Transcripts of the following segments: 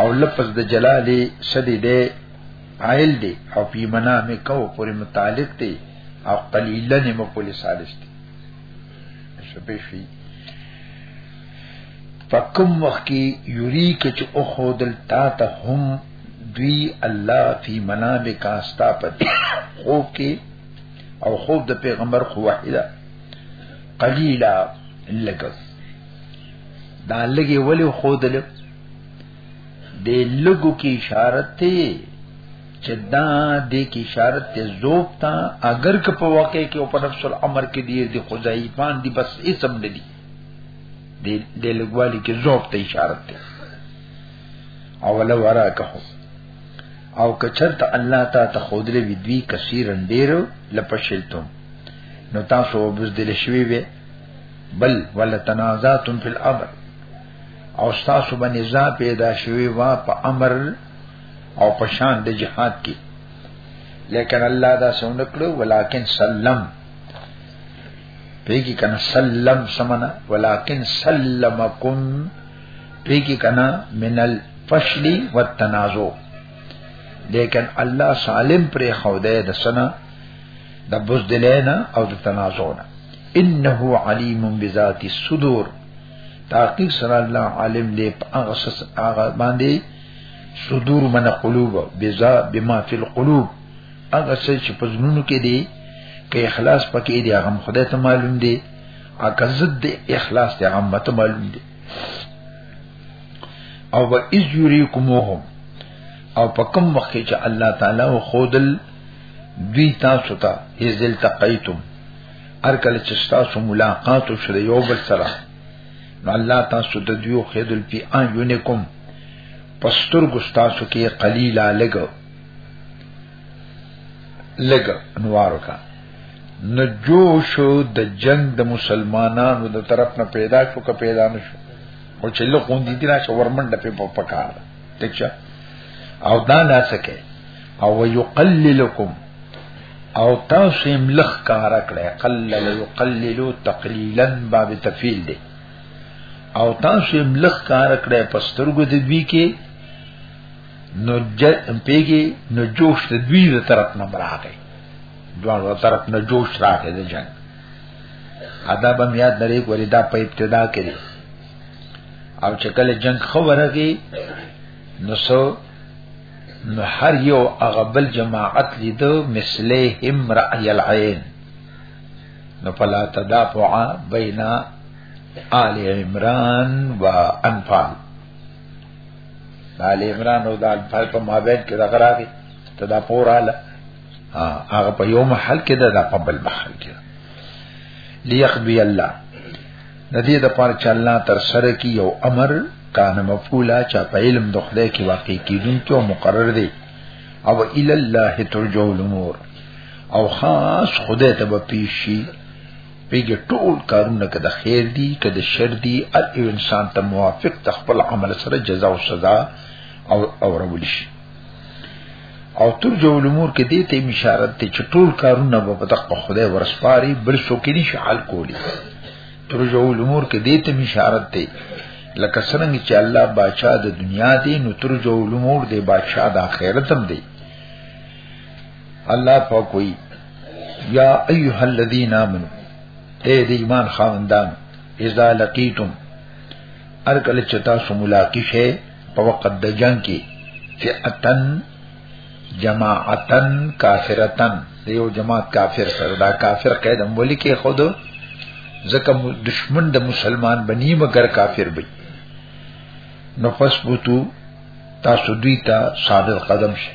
او لفظ د جلال شدی دی عائل دی او پی منا می کو پوری متعلق دی او قلیلا نه مقبول ثالث دی شپې شي فکم وخت کی یوری کچ او خودل تا ته هم دوی الله فی منامک استا په خوب کې او خوب د پیغمبر خو واحده قلیلا لګو دا لګي ولی خودل د لګو کی اشاره ته چې دا د کی اشاره ته زوب تا اگر که په واقع کې او په نفس الامر کې دی د خدای پان دی بس اسم نه دی د د لګوالی کې زوب ته اشاره ته او ولو وراکه او کچرت الله تا ته خودلې وی دوی کثیرن ډیرو لپشلتم نو تاسو وبزدل شوی وی بل ول تنازعتم فی الامر او تاسو باندې ځا پیدا شوی وا په امر او په شان د جهاد کې لیکن الله دا سونه کړو ولیکن سلم پیګی کنه سلم سمنا ولیکن سلمکم پی کی کنا من الفشل والتنازع لیکن الله سالم پر خوده د سنا د بوزدلینا او د تنازعنا انه علیم بذات الصدور تحقیق سره الله عالم دی په هغه سس هغه باندې صدور من قلوب بذا بما فی القلوب هغه څه چې په زړونو کې دی کې اخلاص پکې دی هغه خدای ته معلوم دی اګه ضد اخلاص دی هغه مت معلوم دی او و اذ یریکموهم او په کوم وخت چې الله تعالی او خودل دوی تاسو ته یزل تقیتم هر کله چې تاسو ملاقات وشو یو بل سره نو الله تاسو د دوی خودل پی ان یونکم پستر ګستاسو کې قلیلا لګو لګ انوارو کا نو جوش د جنگ د مسلمانانو د طرف نه پیدا شو که پیدا نشو او چې له خوندې دي نه چې ورمنډه په پکار دښه او دا نه سکے او یقللکم او تاسو هم لخ کار کړی قلل یقللو تقلیلا باب تفیل دی او تاسو هم لخ کار کړی پسترګو د دوی کې نو ج پیګي نو جوش ته دوی د طرف نه راغی دوه طرف نه جوش راغی د جنگ ادا به یاد لري ګوري دا په ابتدا کې او چې کله جنگ خبره کې نو سو نو هر یو هغه بل جماعت لیدو مثله هم رأی العين نو فلا تدافع بین آل عمران و انفال دال عمران او دال فای په مابین کې دغه راغی ته دا پوراله هغه په یو محل کې ده دا په بل محل کې لیخبی الله ندی د پاره چې الله تر سره کې یو امر کان مفعولا چې په علم د خدای کې واقع کیدونکو مقرر دی او الی الله ترجو الامور او خاص خدای ته به پیشي بیګه ټول کارونه که د خیر دی که د شر دی هر یو انسان ته موافق د خپل عمل سره جزا او سزا او اورول شي او تر جو الامور کې دې ته اشاره ته چې ټول کارونه به په تخت خدای ورسپاري بل څوک یې نشي حل کولی تر جو الامور کې دې ته اشاره ته لکه څنګه چې الله بادشاہ د دنیا دی نو تر جو الامور دې بادشاہ د آخرت هم دی الله پاک وی یا ایها الذین آمنو اے د ایمان خاوندان اذا لقیتم ارکل چتا سو ملاقات شي په وخت د جنگ کې فئتن جماعتن کافرتن دیو جماعت کافر سره دا کافر قید هم ولي کې خود ځکه دشمن د مسلمان بنی مگر کافر بي نو فسبتو تاسو دوی ته صادق قدم شئ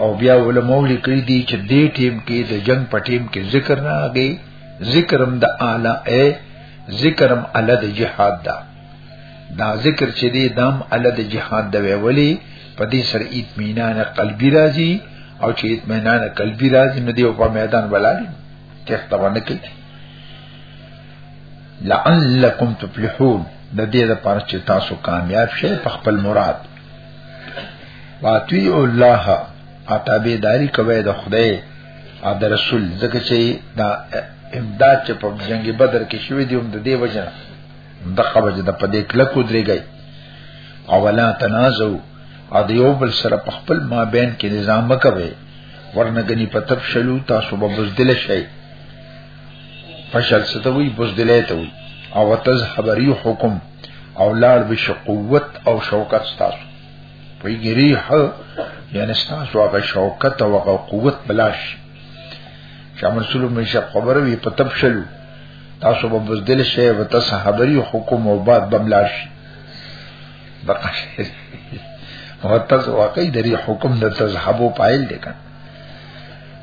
او بیا علماء لیکلي دي چې دې ټیم کې د جنگ په ټیم کې ذکر نه راغی ذکرم د اعلی اے ذکرم اعلی د جهاد دا دا ذکر چې دې دام اعلی د جهاد د ویولي په دې سر اطمینان قلبی راځي او چې اطمینان قلبی راځي نو دې په میدان ولاړ تخته باندې کې لعلکم تفلحون د دې لپاره چې تاسو کامیاب شئ په خپل مراد واطیع الله اتابه داری کوي د خدای او د رسول ځکه چې دا امداد چې په جنگ بدر کې شوې دی هم د دې وجه د خبره د پدې کله کو درېږي او ولا تنازو او د یو بل سره په خپل مابین کې نظام کوي ورنګنی په تب شلو تاسو به بزدل شئ فشل ستوي بزدلې ته وي او تذهب ريحكم او لار بش قوت او شوکت ستاسو په ګریح یعنی ستاسو هغه شوکت او هغه قوت بلاش شامل سلو می شپ خبر وی په تب شلو تاسو به بزدل شي و تاسو خبري حکم او بعد بملاش بقش او تاسو واقعي دری حکم د تزحبو پایل دي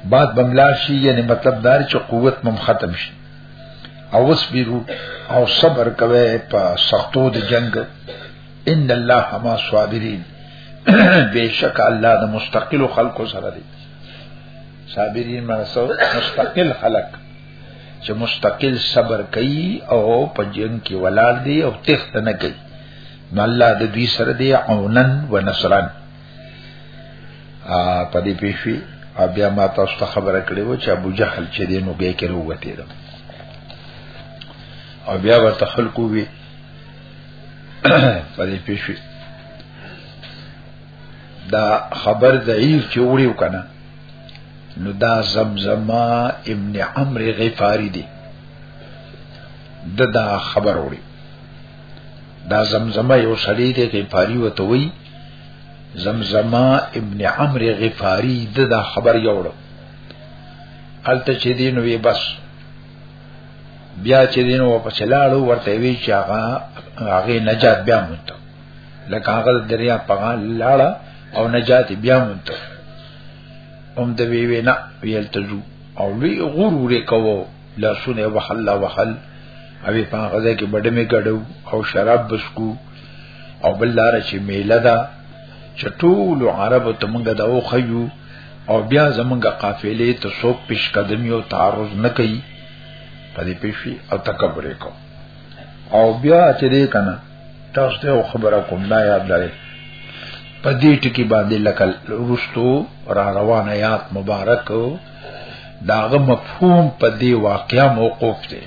بعد بملاش یعنی مطلب دار چې قوت مم ختم شي او وسبیرو او صبر کوي په سختو د جنگ ان الله ما صابرین بیشک الله د مستقل خلق سره دی صابرین مرسو مستقل خلق چې مستقل صبر کوي او په جنگ کې ولال دی او تخت نه کوي نو الله د دې سره دی عونن و نصرن ا په دې پیښې بیا ما تاسو ته خبره کړې و چې ابو جهل چې دینو به کې وروته ده او بیا به تخلقو وی په دې پیښې دا خبر ضعیف چې وړي وکنه نو دا زمزمه ابن عمرو غفاری دی د دا خبر وړي دا زمزمه یو سړی دی غفاری وته وی زمزمه ابن عمرو غفاری دا خبر یوړو الته چې دین وی بس بیا چې دین و په چلاړو ورته وی چې هغه هغه نجات بیا مونږ لکه هغه دریا په لاړه او نجات بیا مونږ هم د وی وینا ویل تجو او لوی غرور کوو لاسونه وحل لا وحل او په غزه کې بډې می ګډو او شراب بسکو او بل لار چې میله ده چې ټول عربو ته مونږ دا وخیو او بیا زمونږه قافلې ته څوک پیش قدمی او تعرض نه کوي په دې پیشي او تکبر کو او بیا چې دې کنه تاسو ته خبره کوم دا یاد لرئ په دې ټکی باندې لکه رستو را روانه یاد مبارک داغه مفهوم په دې واقعیا موقوف دی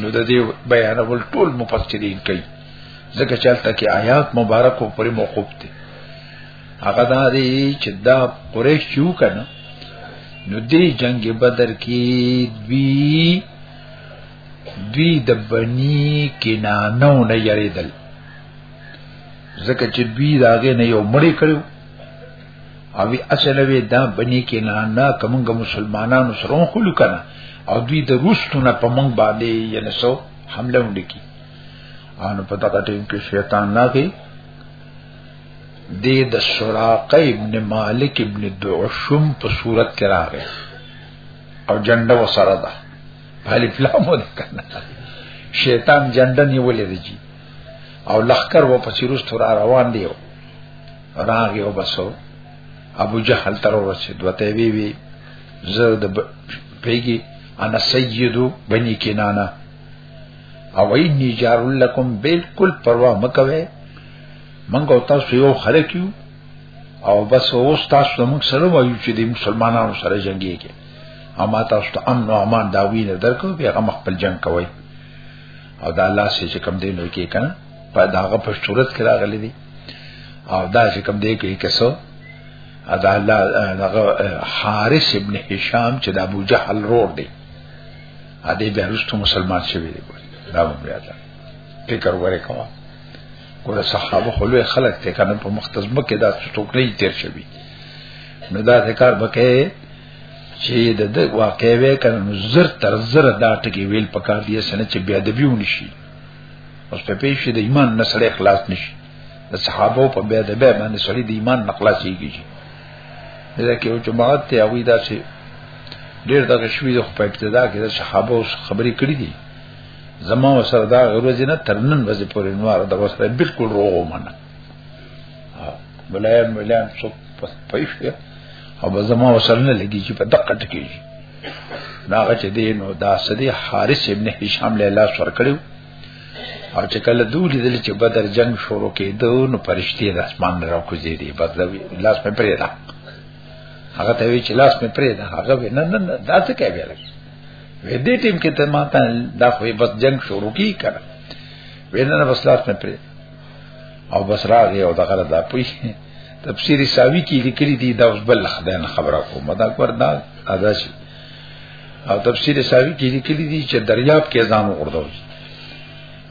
نو د دې بیانول ټول مفسرین کوي ځکه چې تل کې آیات مبارکو پرې موقوف دي هغه دا دی چې دا قریش یو کنه نو دې جنگ بدر کې دوی دوی د بنی کنانو نه یریدل ځکه چې دوی داغه نه یو مړی کړو او وی اصل وی دا بنی کې نه نه کومګ مسلمانانو سره خلو کنه او دوی د روسونه په مونږ باندې یعنی سو حمله وکړي ان په دغه ټیم کې شیطان ناغي د د سراقه ابن مالک ابن دعشم په صورت کې راغی او جنډه وسره ده بھالی پلامو ده کنه شیطان جنډه نیولې دی او لخر و پسیروس تر روان دیو راغ یو بسو ابو جهل تر ورسې دوته وی وی زه د پیګي انا سیدو بنی کنانا او اینی جار لکم بالکل پروا مکوي منګو تاسو یو خلک یو او بس اوس تاسو موږ سره وایو چې د مسلمانانو سره جنگي کې اما تاسو ته امن او امان دا وینه درکو بیا غم خپل جنگ کوي او دا الله سي چې کم دینو کې کنه په داغه په صورت کې راغلي دي او دا چې کم دی کې کسو ادا الله دغه حارث ابن هشام چې د ابو جهل رور دی ا دې بیا رښتو مسلمان شوی دی دا بیا دا فکر وره کوه ګوره صحابه خلوه خلق ته کنه په مختصمه کې دا ټوکلې تیر شوی نو دا ذکر بکې چې د دې واقعې وې کنه نو زر تر زر دا ټکی ویل پکار دی سنه چې بیا د بیو نشي اوس په پیښې د ایمان نسړې خلاص نشي د صحابه په بیا د بیا باندې سړی د ایمان نقلا کیږي دا کې او جماعت ته اوی دا چې ډیر دغه شوی د خپل ابتدا کې د صحابه اوس خبرې کړې دي زما سره دا ورځ نه ترنن ورځ پورې نوار دا وسره بالکل روغ منه ملایان ملایان څوک پېښ دی او زما وسره نه لګي چې په دقه ټکی شي ناغه چې دی نو دا سدي حارث ابن هشام له لاس ور کړو او چې کله دوی لیدل چې بدر جنگ شروع کېدو نو پرشتي د اسمان را کوزي دي بس دا لاس مې پرې ده هغه ته وی چې لاس مې پرې ده هغه نه نه دا څه کوي لګي وې دې ټیم کې ته ماته دا خو بس جنگ شروع کی کړه ویننه بس لاس مې پرې او بس راغی او دغه دا پوي تفسیر ساوی کې لیکلي دي دا اوس بل خدای خبره کوم دا کور دا ادا شي او تفسیر ساوی کې لیکلي دي چې دریاب کې ځان وردو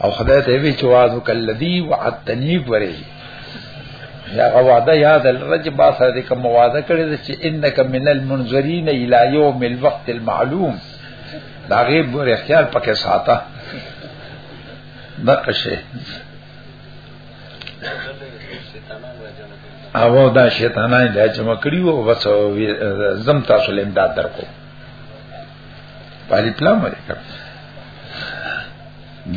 او خدای ته وی چې وازو کلذي وعدتنی وری یا غواده یاد الرج با سره کوم وعده کړی چې انک من المنذرین الی یوم الوقت المعلوم دا غیب ور اختیار پکې ساته دقه شي او دا شیطانان له جمع کړی وو بس زم تاسو له امداد درکو پالي پلان ولې کړ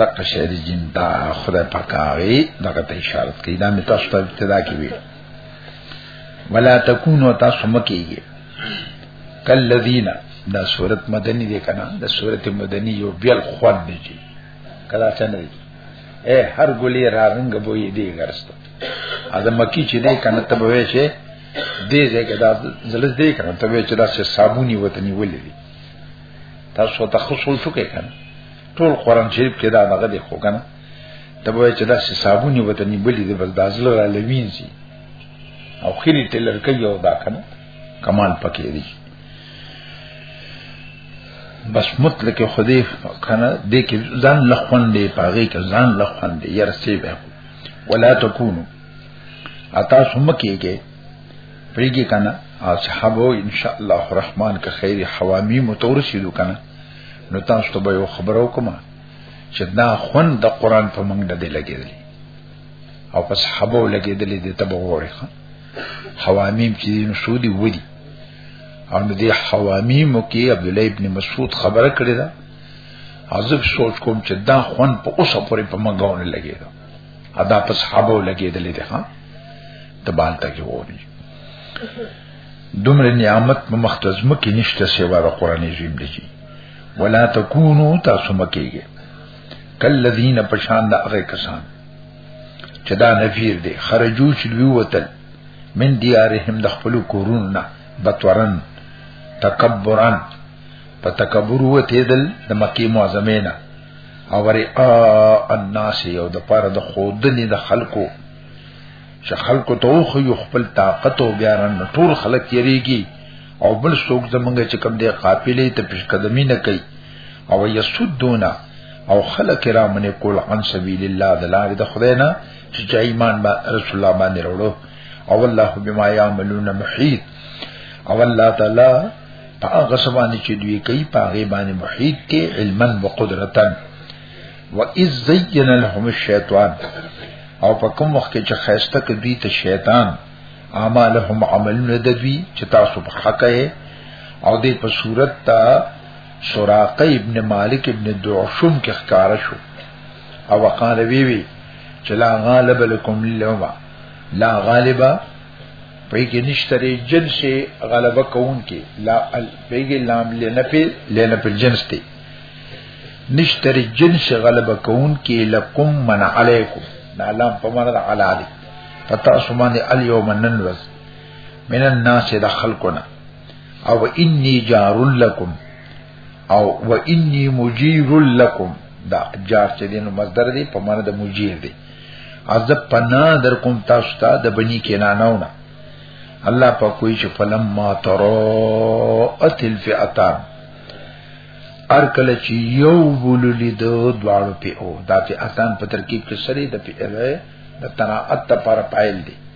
دغه شعر جن دا خدای پاک هغه دغه ته اشاره کوي دا می تاسو ته ابتدا کې وی ولا تکونو تاسو مکیږي کلذینا دا صورت مدنی دی کنه دا صورت مدنی یو بیل خوان دی کلا چنه دي اے هر ګلی را رنگ بوې دی ګرست اده مکی چې دې کنه ته بوې شي دې ځکه دا زلز دې کنه ته وې چې دا چې صابونی وطني ولې دي تاسو ته خصول شو کې کنه ټول قران شریف کې دا هغه دې خو کنه ته وې چې دا چې صابونی وطني ولې دي بس دا زل را لوین سي او خېری تلر کوي او دا کنه کمال پکې دي بس مطلق خدای کنه دې کې ځان لخوندې پاغې کې ځان لخوندې یار سی به ولا تکونو اتا سم کېږي پریږي کنه او صحابه ان شاء الله الرحمن که خیر حوامی متورسیدو کنه نو تاسو ته به یو خبرو کوم چې دا خون د قران په موږ نه دی لګیدل او پس حبو لګیدل دي ته به وګورئ حوامیم چې نو سودی ودی او نو دی حوامی مو کې عبد الله ابن مسعود خبره کړی دا عذاب سوچ کوم چې دا خون په اوسه پورې په مګاونه لګی دا ادا په صحابه لګی دلې ده ها د بالته کې وونی دومره نعمت په مختزم کې نشته سیوا د قران عظیم دی ولا تکونو تاسو مکیږي کلذین پشان د هغه کسان چې دا نفیر دی خرجو چې وی وتل من دیارهم د خپل کورونو نه بتورن تکبرن په تکبر وته دل د مکی معظمه نه او ری الناس یو د پاره د خودنی د خلکو چې خلکو ته خو یو خپل طاقت او بیا رن ټول خلک یریږي او بل څوک زمونږ چې کم دی قافلې ته پیش قدمی نه کوي او یسدونا او خلک را منې کول عن سبیل الله د لارې د خدای نه چې چا ایمان با رسول الله باندې وروړو او الله بما يعملون محيط او الله تعالی په هغه سبانه چې دوی کوي په هغه باندې محيط کې علما وقدرتا واذ زين لهم الشيطان او په کوم وخت کې چې خيسته کې دوی ته شیطان اعمالهم عملونه د دوی چې تاسو په حق یې او دې په صورت ته سراقه ابن مالک ابن دعشم کې ښکارا شو او وقال وی وی چې لا غالب لكم اليوم لا غالبا پیګی نشتره جنس غلبه کون کې لا پیګی لام لنفی لنفی جنس ته نشتره جنس غلبه کون کې لکم من علیکم دا لام په معنا د علی علی پتا سمان الیوم ننوز من الناس دخلکنا او انی جار لکم او و انی مجیر لکم دا جار چې دینو مصدر دی په معنی د مجیر دی از پنا در کوم تاسو ته د بنی کینانونه الله په کوئی چې فلم ما ترو اتل فئتان ار کله چې یو بوللی د دواړو په او دا په اتان په ترکیب کې سری د په د تناعت لپاره پایل دی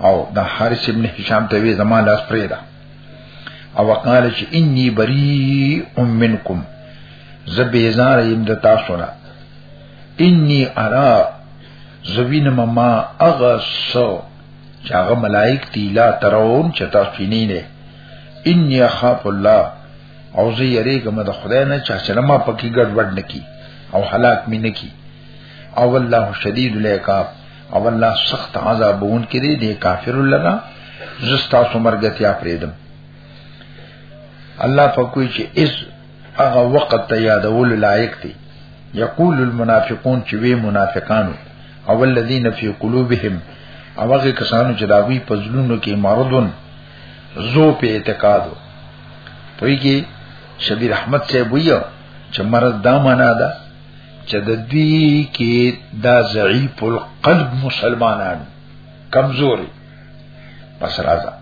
او دا حارث ابن هشام ته وی زما لاس پرې ده او وقال چې انی بری منکم زبیزار یم د تاسو نه انی ارا زوین مما اغه سو چې هغه ملائک دی لا ترون چې تاسو نه نه انی اخاف الله او زه یریګم د خدای نه چې چې ما پکې ګډوډ نکی او حالات می نکی او الله شدید العقاب او الله سخت عذابون کې دی د کافر لرا زستا سمرګتیا پریدم الله په کوی چې اس هغه وخت ته یادول لایق دی یقول المنافقون چې وی منافقانو او الذين في قلوبهم او هغه کسانو چې داوی په زلونو کې مرضون زو په اعتقاد وي کې شبیر احمد صاحب ویو چې مرض دا معنا ده چې د دې کې دا ضعیف القلب مسلمانان کمزوري بس راځه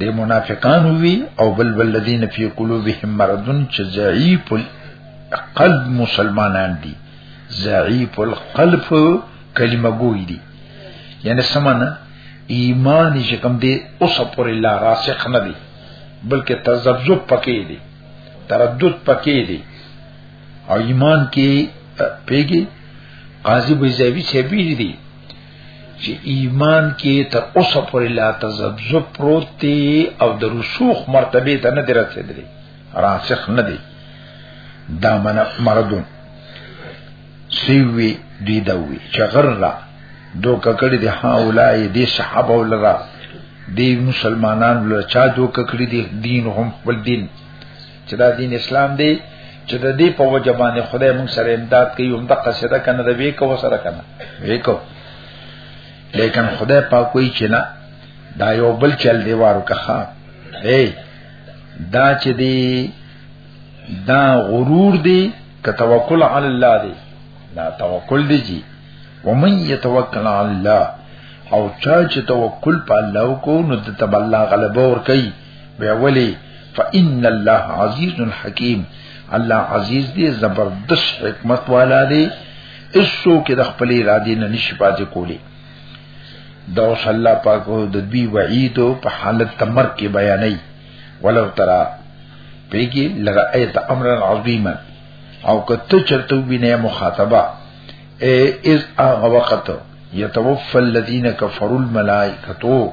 د منافقانو وی او بل بل الذين في قلوبهم مرض چې ضعیف القلب مسلمانان دي ضعیف القلب کلمه ګوي دي یعنی سمانه ایمان چې کوم دی اوس پر الله راسخ نه دی بلکې تذبذب پکې دی تردد پکې دی او ایمان کې پیګي قاضي بيزاوي چې بیر دي چې ایمان کې تر اوسه پورې لا تذبذب پروت دی او د رسوخ مرتبه ته نه درسېدلی راسخ نه دی دا من مردون سیوی دی دوی چې غر را دوکه کړی دی ها اولای دی صحابه ولرا دی مسلمانان لچا دوکه کړی دی دین هم خپل دین چې دا دین اسلام دی چې د دې په وجه باندې خدای موږ سره امداد کوي هم د قصیده کنه د وی کو سره کنه وی کو لیکن خدای پاک کوئی چې نه دا یو بل چل دی وارو کخا اے دا چې دی دا غرور دی که توکل علی الله دی دا توکل دی جی ومن یتوکل علی الله او چا چې توکل په الله کو نو د تبلا غلبه ور کوي بیا ولی فإن الله عزیز حکیم الله عزیز دی زبردست حکمت والا دی اسو کې د خپل ارادې نه نشي پاتې کولی دا اوس الله پاک د دوی وعید په حالت تمر کې بیانې ولو ترا پیګي لرأیت امر عظیما او کته چرته وینه مخاطبه ای از هغه وخت یتوفى الذين كفروا الملائکه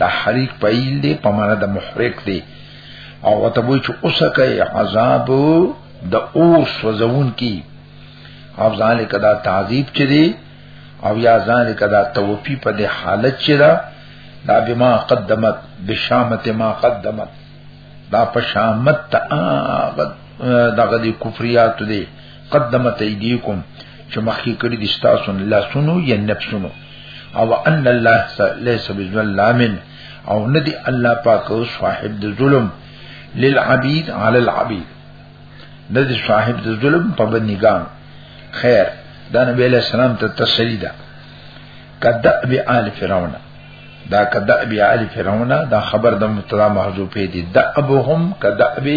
دا حریق پایل دی په معنا د محرق دی او ته وای چې اوسه کوي عذاب د اور سوزون کی او ذالک دا تعذیب چي دی او یا ذالک دا توفی په دې حالت چي دا دا بما قدمت بشامت ما قدمت دا پشامت تا آغد دا غدی کفریات دی قدمت ایدیکم چې مخکې کړی دي تاسو لا سنو یا نفسونو او ان الله ليس بظلام او ندی الله پاک صاحب د ظلم للعبید علی العبید ندی صاحب د ظلم په بندګان خیر دا نبی علیہ السلام ته تسلی ده کدا بی آل فرعون دا کدا بی آل فرعون دا خبر د مبتدا محذوفه دي دعبهم کدا بی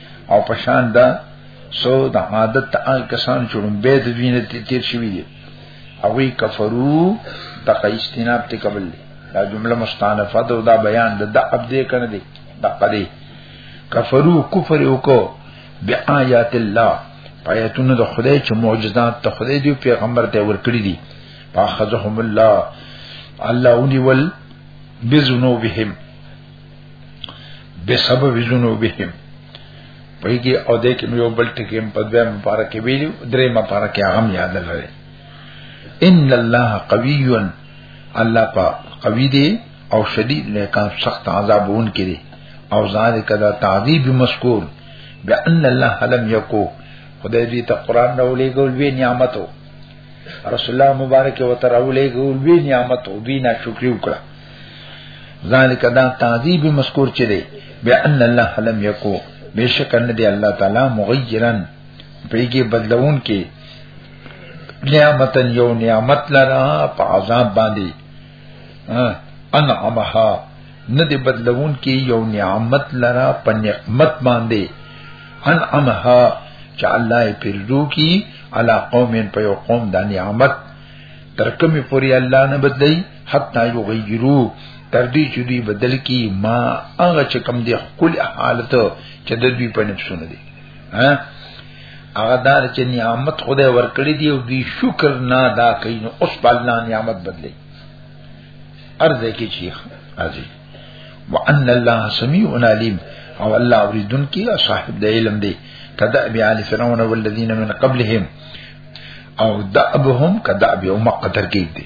او پشان دا سو د عادت ته هغه کسان چې لومبه د وینې ته تیر شوی دي هغه کفرو د قیستناب ته قبل دي دا جمله مستانفه ده دا بیان ده د عبد دې کنه دي د قدی کفرو کفر وکړو بیاات الله پایتونه د خدای چې معجزات ته خدای دی پیغمبر ته ورکړي دي فاخذهم الله الله ونی ول بذنوبهم به سبب ذنوبهم پېږي او دې کې یو بل ټکی په دوه مبارکې ویلو درې مبارکې هم یاد لري ان الله قوی الله پا قوی دی او شدید نه کان سخت عذابون کړي او ذالک دا تعذیب مذکور بان الله لم یکو خدای دې ته قران نه ولېګول وی نعمتو رسول الله مبارک وتعالى ولېګول وی نعمتو دینه شکر وکړه ذالک دا تعذیب مذکور چي دی بان الله لم یکو بشک ان دی الله تعالی مغیرن پیګه بدلون کې نعمتن یو نعمت لرا په عذاب باندې انعمها نه دی بدلون کې یو نعمت لرا په نعمت باندې انعمها چې الله یې پیرو کی علا قوم په یو قوم د نعمت ترکمه پوری الله نه بدلی حتا یغیرو تر دې چې دوی بدل کی ما هغه چې کم دی خپل حالت چې د دوی په نفسونه دي ها هغه دار چې نعمت خدای ورکړي دی او دوی شکر نه ادا کوي نو اوس په الله نعمت بدلی ارزه کې شیخ راځي وان الله سميع عليم او الله اوریدون کی صاحب د علم دی کدا بی آل فرعون والذین من قبلهم او دعبهم کدا بی امه قدر کې دی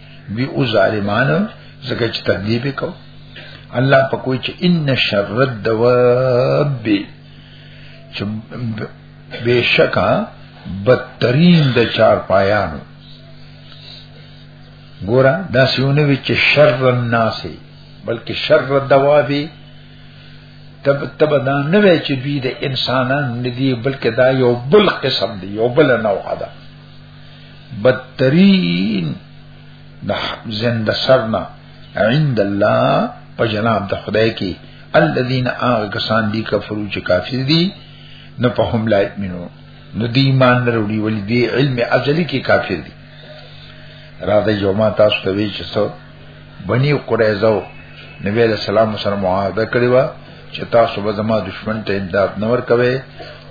وی او ظالمان زکه چې تکذیب کو الله په کوئی چې ان شر الدواب چې بشکا بدترین د چار پایانو ګورا دا سیونه وی چې شر الناس بلکې شر الدواب تب تب دا نه وی چې دوی د انسانان ندی بلکې دا یو بل قسم دی یو بل نوع ده بدترین د زند سرنا عند الله په جناب د خدای کې الذين اغه کسان دي کفرو چې کافر دي نه په هم لا مينو نو دی ایمان نه وروړي ولې دی علم ازلی کې کافر دي را د یوما تاسو ته وی چې څو بني قریظه نبی علیہ السلام سره معاهده کړی و چې تاسو به زما دشمن ته امداد نور کوي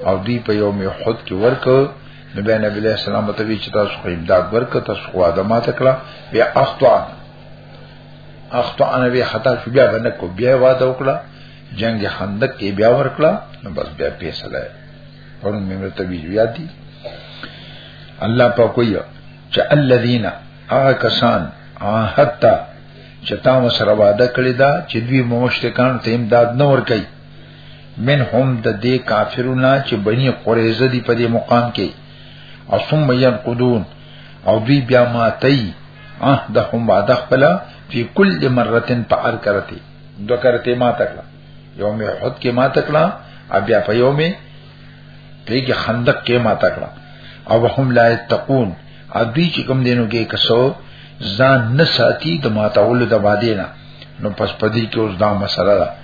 او دی په یوم احد کې ورکو نبی نبی علیہ السلام ته وی چې تاسو خو امداد ورکړه تاسو خو ادم ماته کړه بیا اخطا اخطا نبی خطا شو بیا باندې کو بیا واده وکړه جنگ خندق کې بیا ورکړه نو بس بیا پیسې لای اور مې ته وی بیا دی الله په کوی چې الذین هغه کسان حتا چې تا مسره واده کړی دا چې دوی مشرکان ته امداد نه ور کوي منهم د دې کافرونه چې بني قریظه دی په دې مقام کې او ثم ينقضون او دوی بیا ماتي عهدهم بعد خپل فی کل مره په هر کرته دو کرته ما تکړه یوم احد کې ما تکړه بیا په یوم پیګه خندق کې ما تکړه او هم لا تقون ادي چې کوم دینو کې کسو ځان نه ساتي د ماتولو د بادینا نو پس پدې کې اوس دا مسله ده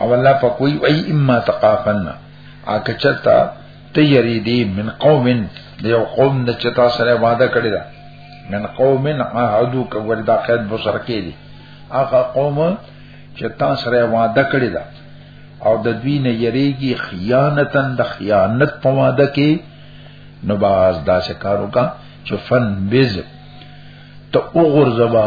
او الله په کوئی وای اما تقافن اګه چرتا تیری دی من قومن دی قوم د چتا سره وعده کړی دا من قومن عهدو کور دا قید بو سره کې دی هغه قوم چتا سره وعده کړی دا او د دوی نه یریږي خیانتن د خیانت په وعده کې نو باز دا شکارو کا چفن بز ته وګرځبا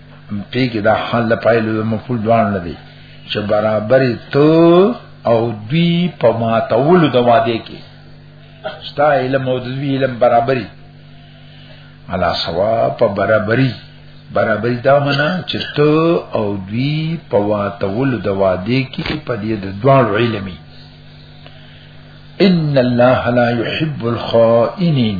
په کې دا حال د پایلو د مفعول دوان نه دی چې برابرې تو او دوی په ماتولو د واده کې ستا علم او دوی علم برابرې علا سوا په برابرې برابرې دا معنی چې تو او دوی په واتولو د واده کې په دې د دوان علمي ان الله لا يحب الخائنين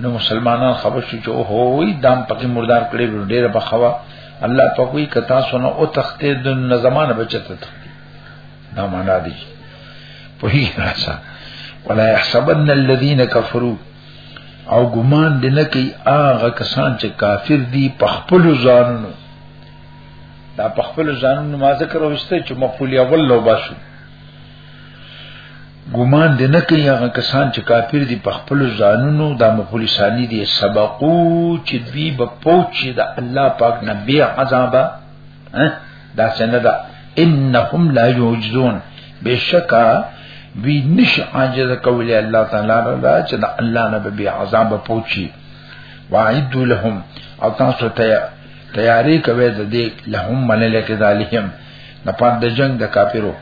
نو مسلمانان خبر شو چې اوه وی دام پکې مردار کړي ډېر په خوا الله په کوئی کتا سونه او تختې د زمانه بچته دا معنا دي په هی راځه ولا يحسبن الذين كفروا او ګمان دې نه کوي هغه کسان چې کافر دي په خپل ځانونو دا په خپل ځانونو ما ذکر وسته چې مقبول اول لو باسو ګمان دې نه کوي هغه کسان چې کافر دي په خپل ځانونو د مخلصانی دي سبقو چې دوی به پوچي د الله پاک نه بیا عذاب دا څنګه ده انهم لا یوجزون بشکا وی نش عاجز کولی الله تعالی را چې د الله نه بیا عذاب پوچي وعد لهم او تاسو ته تیاری کوي د دې لهم من لکذالهم نه پد جنگ د کافرو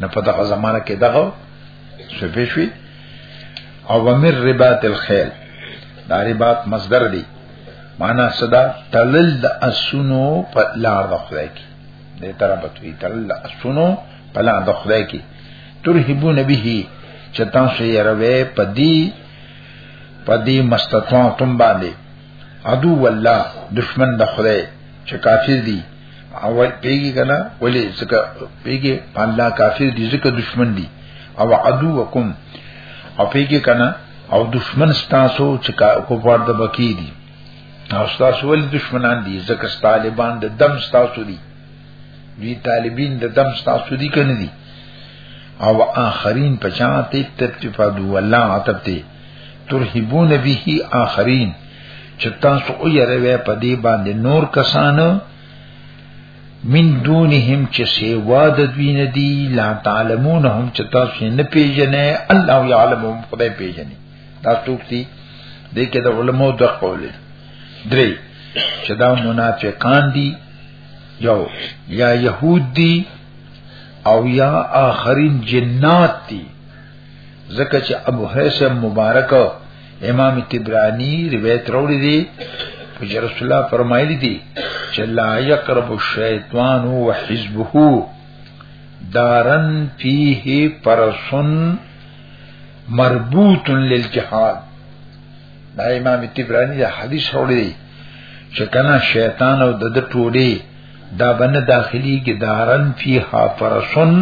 نه په دغه زمانہ کې دغه شپې شوي او ومر ربات الخيل دا ربات مصدر دی معنا صدا تلل د اسونو په لار د خدای کې د تربت وی تلل د اسونو په لار د خدای کې ترهبو نبیه چتا سو یې روي پدی پدی مستطاعتم باندې عدو والله دشمن د خدای چې کافر دي او پیګي کنا ولی زکه پیګي الله کافر دي زکه دشمن دي او عدو وکم او پیګي کنا او دشمن ستاسو چې کو پور د بکی دي او ستاسو ول دشمنان دي زکه طالبان د دم ستاسو دي دوی طالبین د دم ستاسو دي کنه دي او آخرین پچاته ترتیب دو الله عتب ته ترهبون به آخرین چې تاسو او یره وې په دې باندې نور کسان من دونهم چې سیوا د دوی نه دی لا تعلمونهم چې تاسو نه پیژنې الله یعلمهم خدای پیژنې دا څوک دي دې کې د علماء د قول درې چې دا منافقان دي یو یا يهود دي او یا آخرین جنات دي ځکه چې ابو حیثم مبارک امام تبرانی روایت راوړي دي چې رسول الله فرمایلی دي چې لا یقرب الشیطان وحزبه دارن فيه پرسن مربوط للجهاد دا امام تبرانی دا حدیث راوړي دي چې کنه شیطان او د ټولي دا بنه داخلي کې دارن فيها پرسن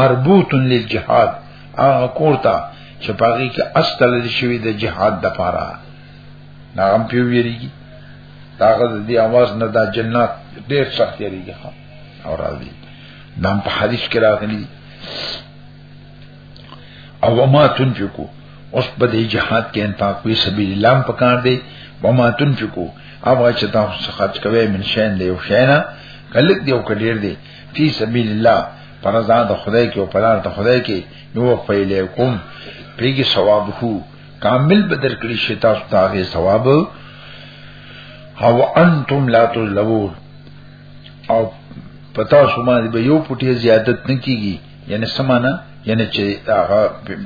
مربوط للجهاد هغه کورتا چې پاږي کې اصل لري شوی د جهاد د پاره دا هم پیو ویریږي داغه دی आवाज نه دا جنات ډیر سخت یریږي او راځي دا په حدیث کې راغلي او ما تنفقو اوس په دې جهاد کې انفاق په سبیل الله په کار دی او ما تنفقو هغه چې تاسو خرج کوئ من شین دی او شینا کله دی او کډیر دی فی سبیل الله پر ځا د خدای کې او پر ارته خدای کې یو فیلې کوم پیګي ثواب هو کامل بدر کړی شي تاسو ته هغه ثواب او انتم لا تظلمون او پتا شو باندې به یو پټي زیادت نه کیږي یعنی سمانه یعنی چې هغه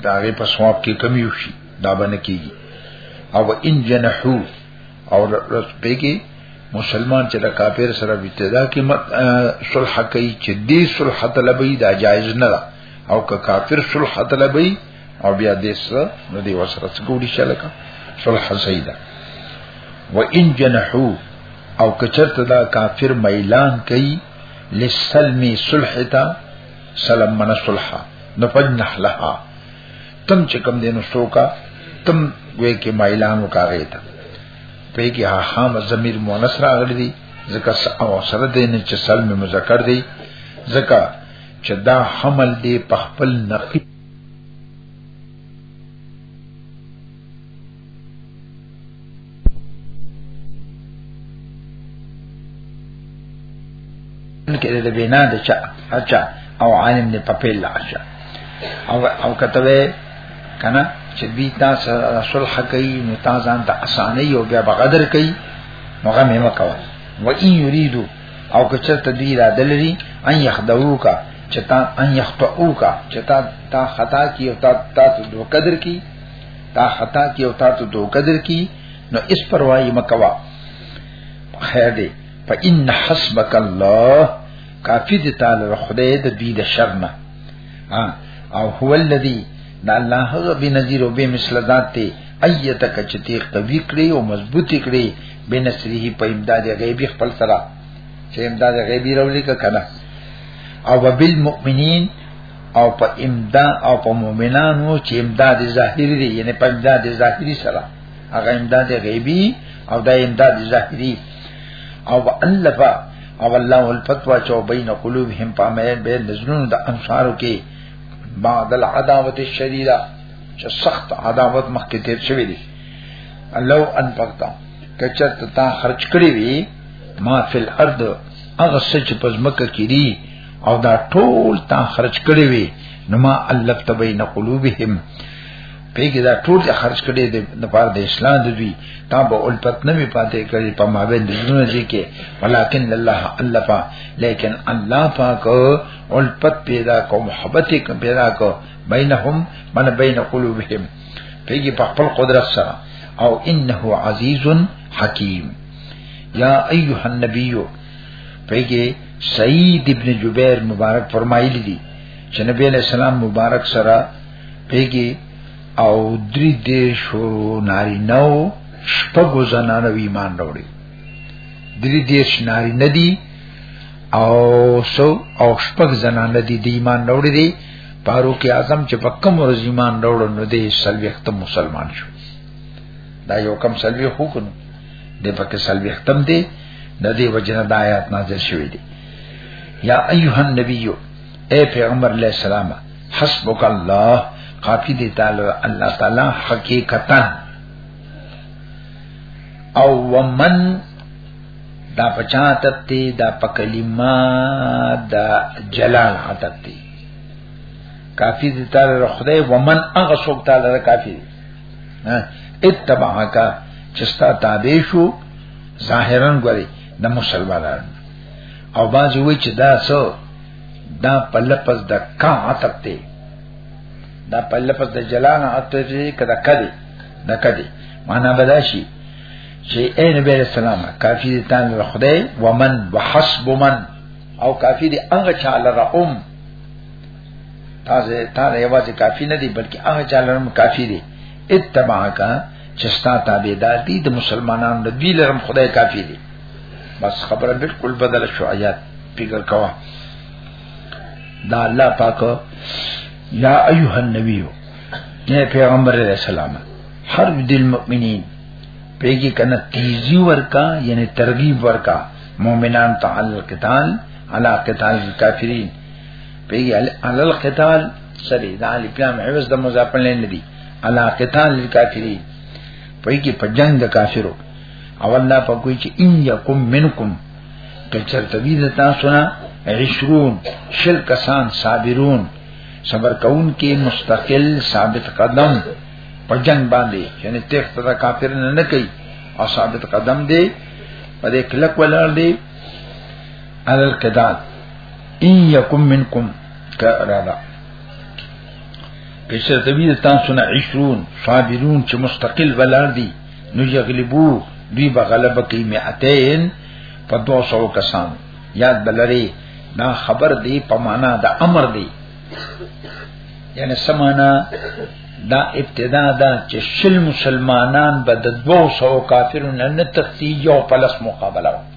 داغه په ثواب کې کمی وشي دا باندې کیږي او ان جنحو او رسپې کې مسلمان چې د کافر سره ابتدا کې صلح کوي چې دې صلح طلبي دا جایز نه ده او که کافر صلح طلبي او بیا دې سره نو دې وسره څګوډي شلکه صلح سیدا و ان جنحو او کچرت دا کافر میلان کوي لسلمی صلح تا سلام من صلحا نفجنح لها تم چې کم دینو شوکا تم وې کې مایلان وکاغې تا په کې ها خام ضمیر مؤنث راغلی دی ځکه او سره دې نه چې سلم مذکر دی ځکه چې دا حمل دی په خپل نقی کې د بنا د چا اچا او عالم دې په پیل اچا او او کتبه کنه چې بي تاسو رسول حقي نو تاسو ځان ته اسانه یو بیا بغدر کوي مغه مې وکوي و ان یریدو او که چرته دی را دلری ان یخدوکا چتا ان یخطئوکا چتا تا خطا کی او تا تا دو قدر کی دا خطا کی او تاسو دوه قدر کی نو اس پروايي مکوا خیر دی فإن حسبك الله کافی دی تعالی خدای د دې د شر نه او هو الذی دا الله هغه به نذیر او به مثل ذات ته ایته کچتی قوی کړی او مضبوطی کړی به نصره په امداد غیبی خپل سره چې امداد غیبی راولي کنه او وبالمؤمنین او په امدا او په مؤمنانو چې امداد ظاهری دی یعنی په امداد ظاهری سره هغه امداد غیبی او دا امداد ظاهری او الف او الله الفتوا چو بین قلوبهم په مېل به نزلون د انصارو کې بعد العداوت الشدیده چې سخت عداوت مخکې تیر شوی دی لو انفقتا کچرت تا خرج کړی وی ما فی الارض اغه سچ پزمکه کړي او دا ټول تا خرج کړی وي نو ما الف تبین قلوبهم پیګه دا ټول چې خرج کړي د لپاره د اسلام د دوی تا به الفت نه وی پاتې کړي په مابین د دنیا دي کې ولکن الله الفا لیکن الله پاک الفت پیدا کو محبت پیدا کو بینهم من بین قلوبهم پیګه په خپل قدرت سره او انه عزیز حکیم یا ایها النبی پیګه سعید ابن جبیر مبارک فرمایلی دي چې نبی علیہ السلام مبارک سره پیګه او درې دې شو ناری نو شپږو زنانو ایمان راوړي درې دې شناری ندي او سو او شپږ زنان دي د ایمان راوړي دي فاروق اعظم چې په کوم ورځ ایمان راوړ نو دې سلوي ختم مسلمان شو دا یو کم سلوي خو کنه دې پکې سلوي ختم دي د دې وجنه د آیات نازل شوې دي یا ایها النبی اے پیغمبر علیہ السلام حسبک الله کافی دی تعالی الله تعالی حقیقتا او ومن دا پچا تتی دا پکلمه دا جلال عتتی کافی دی تعالی خدای ومن اغسوک تعالی کافی دی اتبعک چې ستا تابع شو ظاهرا غوري د مسلمانان او باز وی چې دا سو دا په لفظ د کا عتب ته دا په لفظ د جلان عتب ته کدا کدي دا کدي معنا بداشي چې اے نبی علیہ السلام کافی دي تان له خدای ومن وحسب من او کافی دي هغه چا لره ام تاسو تا نه یوازې کافی نه دی بلکې هغه چالرم کافی دی اتباعک چې ستا تابعدار دي د مسلمانانو د دوی لرم خدای کافی دی بس خبره بالکل بدل شو آیات فکر کوا دا الله پاک یا ایها النبی اے پیغمبر علیہ السلام هر دل مؤمنین پیګی کنه تیزی ورکا یعنی ترغیب ورکا مؤمنان تعال قتال علا قتال الكافرین پیږي علل قتال سری دا لپلام عوض د مضافن لین ندی علا قتال للکافرین پیږي په جنگ د کافرو او الله په کوئی چې ان یکم منکم کچرته وی د تاسو نه 20 شل کسان صابرون صبر کون کې مستقل ثابت قدم په جنگ باندې یعنی تخت د کافر نه نه کوي او ثابت قدم دی په دې کلک ولر دی علل قتال ان یکم منکم کارالا کچر تبی تاسو نه 20 صابرون چې مستقل ولر دي نو یغلبو دوی بغلبه کې مئتين په 200 کسان یاد بلری دا خبر دی په معنا د امر دی یعنی سمانا دا ابتدا دا چې شل مسلمانان به د 200 کافرونو نه تختی یو پلس مقابله وکړي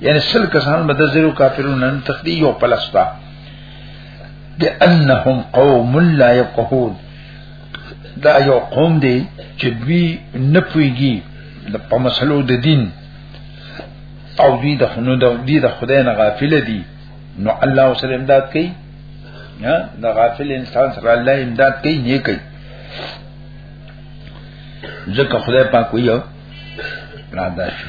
یعنی سل کسان به د زیرو کافرون نن تخدی یو پلستا بانهم قوم لا يفقهون دا یو قوم دی چې دوی نه پويږي په مسلو د دین او دوی د خنو د دوی د خدای نه غافل دي نو الله وسلم امداد کوي یا د غافل انسان سره الله امداد کوي نه کوي ځکه خدای پاک ویو را ده شو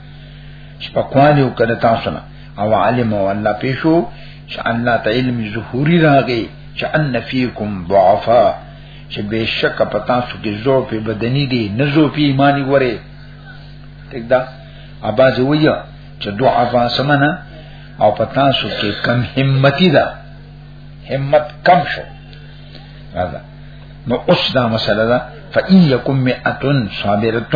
شپقوالی وکړه تاسو نه او عالم او الله پیشو چې الله ته علم ظهوري راغی چې ان فیکم ضعفا چې بشک پتا سو کې زو په بدني دي نه زو په ایمانی وره ټیک دا اباز ویا چې ضعفا سمنه او پتا سو کې کم همتی ده همت کم شو راځه نو اوس دا مسله ده فإن يكن مئة صابرة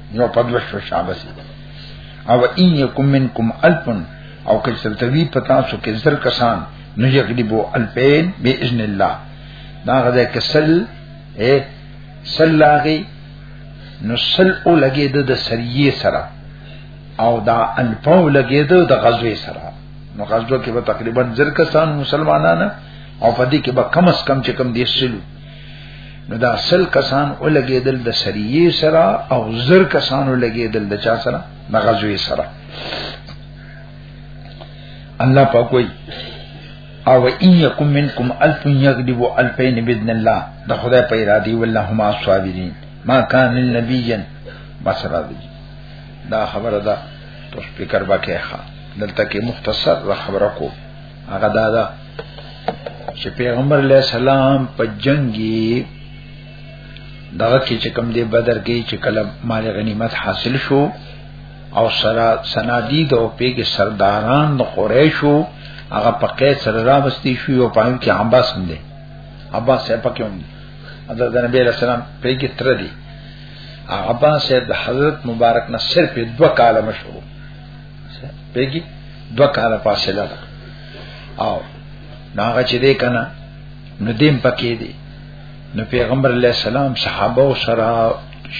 نو په دوه شو شابه سي او ان یکم منکم الفن او که سلطوی پتا سو کې زر کسان نو یغلبو الفین باذن الله دا غدا کسل اے سل لاغي نو سل او لګي د سریه سره او دا الفو لګي د غزوه سره نو غزوه کې به تقریبا زر کسان مسلمانانه او پدې کې به کم اس کم چې کم دي سلو نو دا سل کسان ولګېدل د سریه سره او زر کسان ولګېدل د چا سره د غزوې سره الله پاک وایي او ان یکم منکم الف یغلب الفین باذن الله د خدای په اراده والله ما صابرین ما کان للنبی مسرا دی دا خبره ده تو سپیکر باکه ښه دلته کې مختصر خبره کوم هغه دا ده چې پیغمبر علیہ السلام په جنگي دغه کې چې کم دی بدر کې چې کله مال غنیمت حاصل شو او سرا سنادید او پیګ سرداران د قریشو هغه په قید سره راوستي شو او پایم کې عباس هم دی عباس یې پکې هم دی حضرت نبی علیہ السلام پیګ تر دی عباس د حضرت مبارک نه صرف دوه کاله مشهور پیګي دوه کاله فاصله ده او ناغه چې دې کنه نو دیم پکې دی نو پیغمبر علی السلام صحابه او سره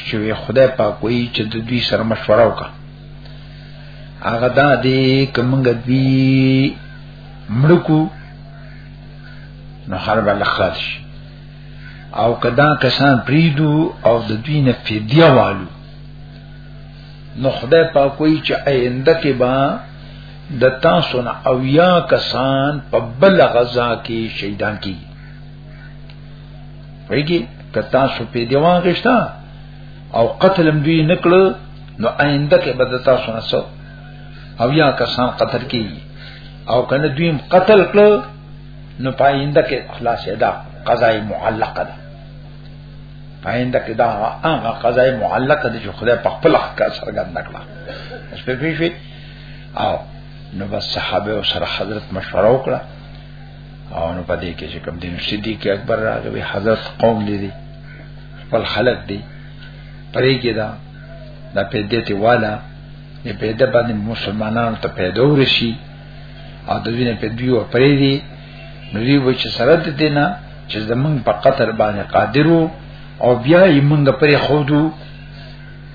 چې خدای پاک وایي چې د دوی سره مشوره وکړه هغه دا دی کومګ دی مړکو نو حرب الاخلاص او کدا کسان پریدو او د دوی نه فدیه والو نو خدای پاک وی چې آینده کې با د تاسو نه او یا کسان په بل غزا کې شهیدان کی ویګي که تاسو په دیوان غشتا او قتلم دوی نکړ نو آینده کې به د تاسو نه سو او یا کسان قتل کی او کنه دوی قتل کړ نو پاینده کې خلاص ادا قضای معلقه ده پاینده کې دا هغه قضای معلقه دي چې خدای په خپل حق سره ګند کړه اوس په پیښې او نو بس صحابه او سره حضرت مشوره وکړه او نو پدې کې چې کوم دین صدیق اکبر راغوي حضرت قوم دي دي خپل خلق دي پرې کې دا دا پیدا ته والا نه پیدا باندې مسلمانانو ته پیدا ورشي او د دې نه پیدا یو پرې دي نو دی و چې سره د دینه چې زمون په قتل باندې قادرو او بیا یې مونږ پرې خودو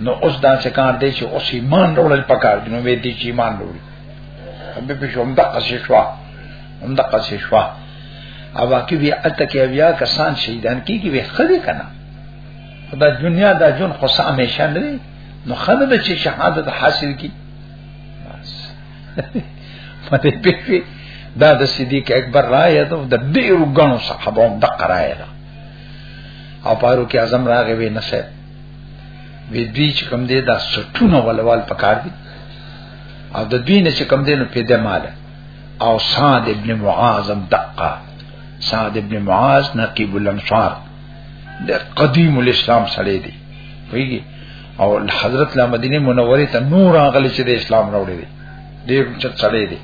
نو اوس دا څه کار دی چې اوس ایمان وروړل پکار دی نو وې دي چې ایمان وروړي به په شوم د قصې شو هم د قصې شو او واقع بیا اته کې بیا کسان شهیدان کیږي به خدي کنه دا دنیا دا جون خو سامې شان دی نو خنه د چې شهادت حاصل کی پته پیږي دا د صدیق اکبر رائے ده د ډیرو غنو صحابه هم د قرائے ده او پارو کې اعظم راغې وې نشه وی دوی چې کوم دی دا سټونه ولوال پکار دي او د دوی نه چې کوم دی نو پیدا مال او سعد ابن معاذ هم دقه سعد ابن معاذ نقیب الانصار د قدیم الاسلام سره دی ویږي او حضرت لا مدینه منوره ته نور غلي چې د اسلام راوړي دي ډیر چت چړې دي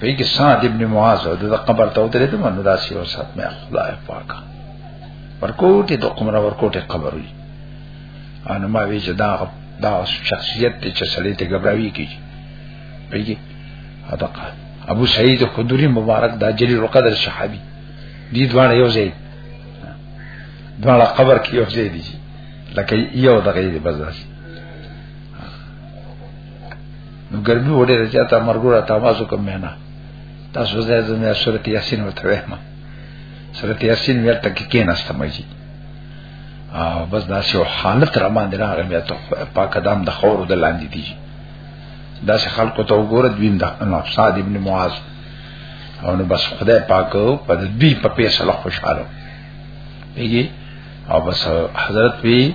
په کې سعد ابن معاذ او د قبر ته ودرې ته منو داسې او سات مې خدای پاک ورکوټي د قمر ورکوټي قبر وي ان ما وی چې دا دا شخصیت ته چې سړی ته غبراوي کیږي په کې ادا ابو سعید خدری مبارک دا جلیل القدر صحابي دي دوه یو ځای دواړه قبر کې یو ځای دي لکه یو دغه دی بس داسې نو ګرمي وړي راځه تا مرګوره تاسو کوم نه تاسو زه زموږ سورته یاسین وته وایم سورته یاسین ورته کې کې نشته مجي او بس دا شو حالت را باندې راغی بیا ته پاک دام د خور د لاندې دی دا چې خلکو ته وګوره دویم د نفساد ابن معاذ او نو بس خدای پاک په دې په پیسې له خوشاله پیږي او بس حضرت وی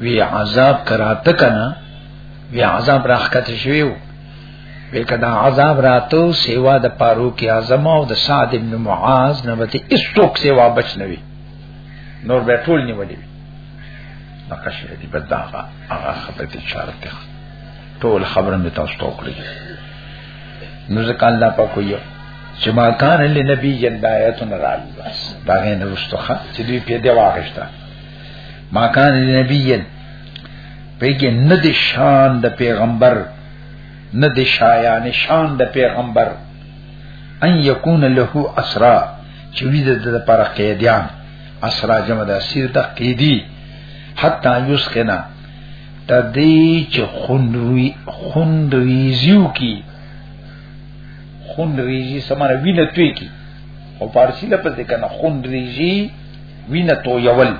وی عذاب کراته کنا وی عذاب راخکت شویو وی کدا عذاب راتو سیوا د پارو کی اعظم او د سعد ابن معاذ نبتی استوک سیوا بچ نوی نور به ټول نیولې نقش دې بداغه هغه خبره اشاره ته ټول خبره مې تاسو ته وکړه نو ځکه الله په کویو چې ما کان لنبی جندایتون رال بس دا غي نه رستخه چې دوی په دی واغښتا ما کان لنبی په کې نه د شان د پیغمبر نه د شایان شان د پیغمبر ان یکون له اسرا چې وی د لپاره قیدیان اسرا جمع د اسیر د قیدی حتا یسقنا تدی چې خونری خونریزیو کی خونریزی سمانه وینه توی کی او پارسی لپس دی کنه خونریزی وینه تو یول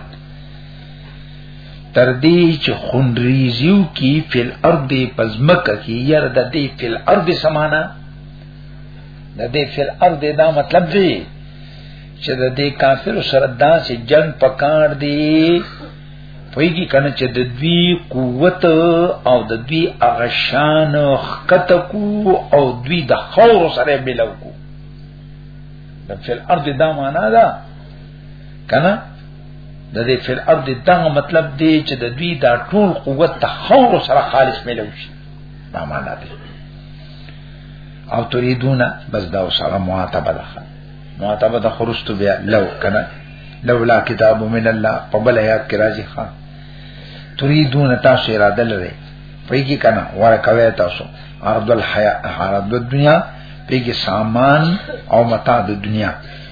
تر دې چې خونریزیو کی فل ارض پزمکه کی ير د دې فل ارض سمانه د دې فل ارض دا مطلب دی چې د دې کافر سره داسې جنگ پکار دی پویږي کنه چې د دوی قوت او د دوی اغشان خکته کو او دوی د خور سره ملو کو د فل ارض دا معنا ده کنه د دې فل ارض دا مطلب دی چې د دوی دا ټول قوت د خور سره خالص ملو شي دا معنا ده او تريدون بس دا سره معاتبه ده نو تا به د خرست بیا لو کنه لولا کتاب من الله په بل آیات کې راځي ښا تريدون تاسو اراده لري پیږي کنه ورکوي تاسو ارض الحیا حالت د دنیا پیږي سامان او متاع د دنیا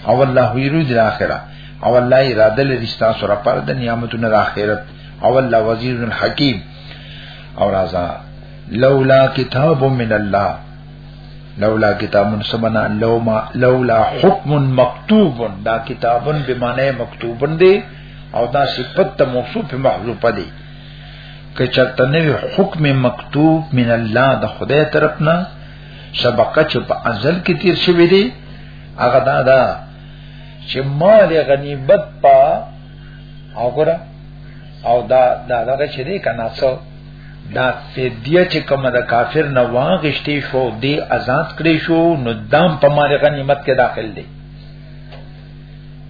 او الله یرید الاخره او الله اراده لري تاسو را پر د نعمتونو د اخرت او الله وزیر الحکیم او رازا لولا کتاب من الله لولا کتاب سمنا لوما لولا حکم مکتوب دا کتاب به معنی مکتوب دی او دا صفت ته موصوف محذوف دی که چرته نه حکم مکتوب من الله د خدای طرفنا سبقه چې په ازل کې تیر شوی دی هغه دا دا چې مال غنیمت پا او ګره او دا دا دا چې دی کنه څو دا فدیه چې کوم د کافر نه واغشتي شو دی آزاد کړی شو نو دام په مال غنیمت کې داخل دی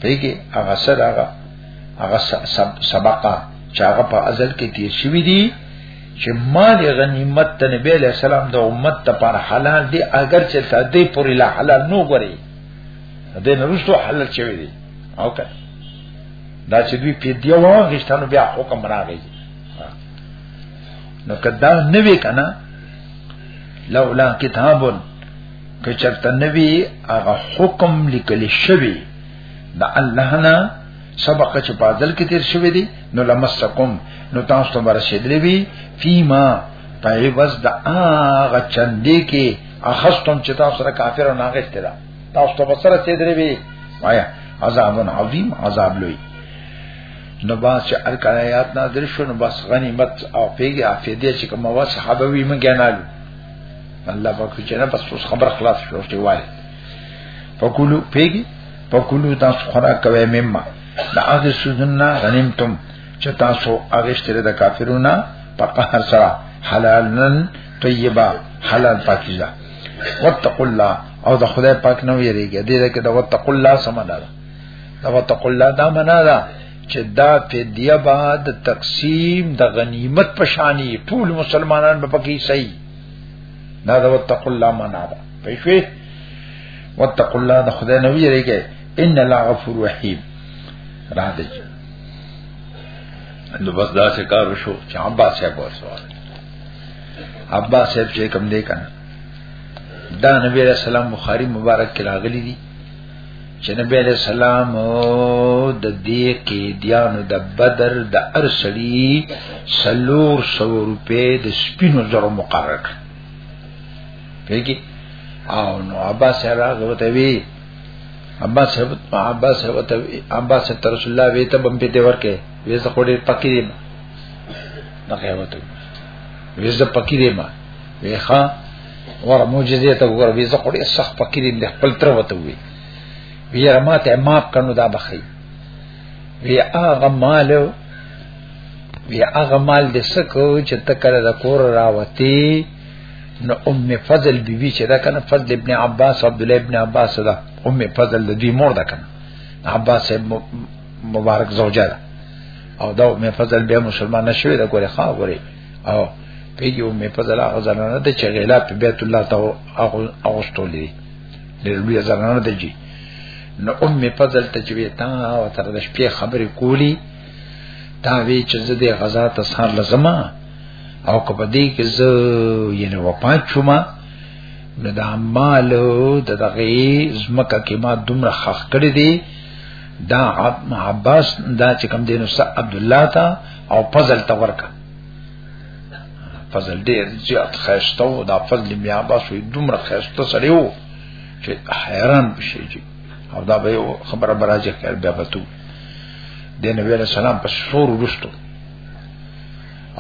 دیږي هغه سره هغه هغه سبقه چې هغه په ازل کې تیر شوی دی چې مال غنیمت ته نبی له سلام د امت ته پر حلال دی اگر چې ته دې پوری لا حلال نو غوري دې نرستو حلال شوی دی او که دا چې دوی فدیه واغشتنو بیا حکم راغی نو کدا نوی کنا لولا کتابون که چرته نوی هغه حکم لیکل شوی د الله نه سبق چې پازل کې تیر شوی دی نو لمسکم نو تاسو ته ورسېدلې وی فیما په عوض د هغه چندې کې اخستم چې تاسو سره کافر نه غشته دا تاسو ته بسره سیدرې وی وایا عذاب عظیم عذاب لوی نو با چې ارکان آیات نازل شو نو بس غنیمت او پیګه افیدې چې کوم وا صحابه وی مونږ نه لو الله پاک چې نه بس اوس خبر خلاص شو چې وای فقولو پیګه فقولو تاسو خورا کوي مما دا هغه سودنا غنیمتم چې تاسو هغه شتره د کافرونو په قهر سره حلالن طیبه حلال پاکیزه واتقوا الله او د خدای پاک نو یریږي دې کې د واتقوا الله سمانه دا وتق الله دا معنا ده چې دا فدیه بعد تقسیم د غنیمت په شانی ټول مسلمانان به پکې صحیح دا دا وتق الله معنا ده پېښې وتق الله د خدای نبی ریګه ان الله غفور رحیم را دې نو بس دا څه کار وشو چې عباس صاحب ورسوال عباس صاحب چې کوم دی کنه دا نبی رسول الله بخاری مبارک کې راغلي دي چې نبی علیہ السلام د دې کې دیانو د بدر د ارسلی سلور سو روپے د سپینو زرو مقرر کړ پیګي او نو عباس راغ وته وی عباس هبت عباس هبت عباس رسول الله وی ته بم په دې ورکه وې زه خوري پکی دې نه کوي وې زه پکی دې ما وې ښا ور معجزې ته وګوره وی زه خو ډېر سخت فقیر یم خپل تر وته وی وی رماته ماف کنو دا بخی وی هغه مال وی هغه مال د سکو چې تکره د کور راوتی نو ام فضل بیبي بی چې دا کنه فضل ابن عباس عبد الله ابن عباس دا ام فضل د دې مور دا کنه عباس مبارک زوجه ده او دا ام فضل به مسلمان نشوي دا ګوره خا ګوره او پیږي مې په دلا غزنانه د چغیلا په بیت الله ته اغوستولې د لوی غزنانه د جی نو ام می په دل تجوی تا او تر د شپې خبرې کولی تا وی چې زه د غزا ته سار لزما او کبه دې کې زه یې و پات شوم نو دا مال د دغه زمکه کې ما دومره خخ کړی دی دا عباس دا چې کم دینو س عبد الله تا او فضل ته ورکا فضل ډیر زیات خیسته او دا فضل میا با سوی دومره خیسته سره و چې حیران بشي چې او دا به خبره براځه کړ بیا به تو د نبی له سلام په سور ورستو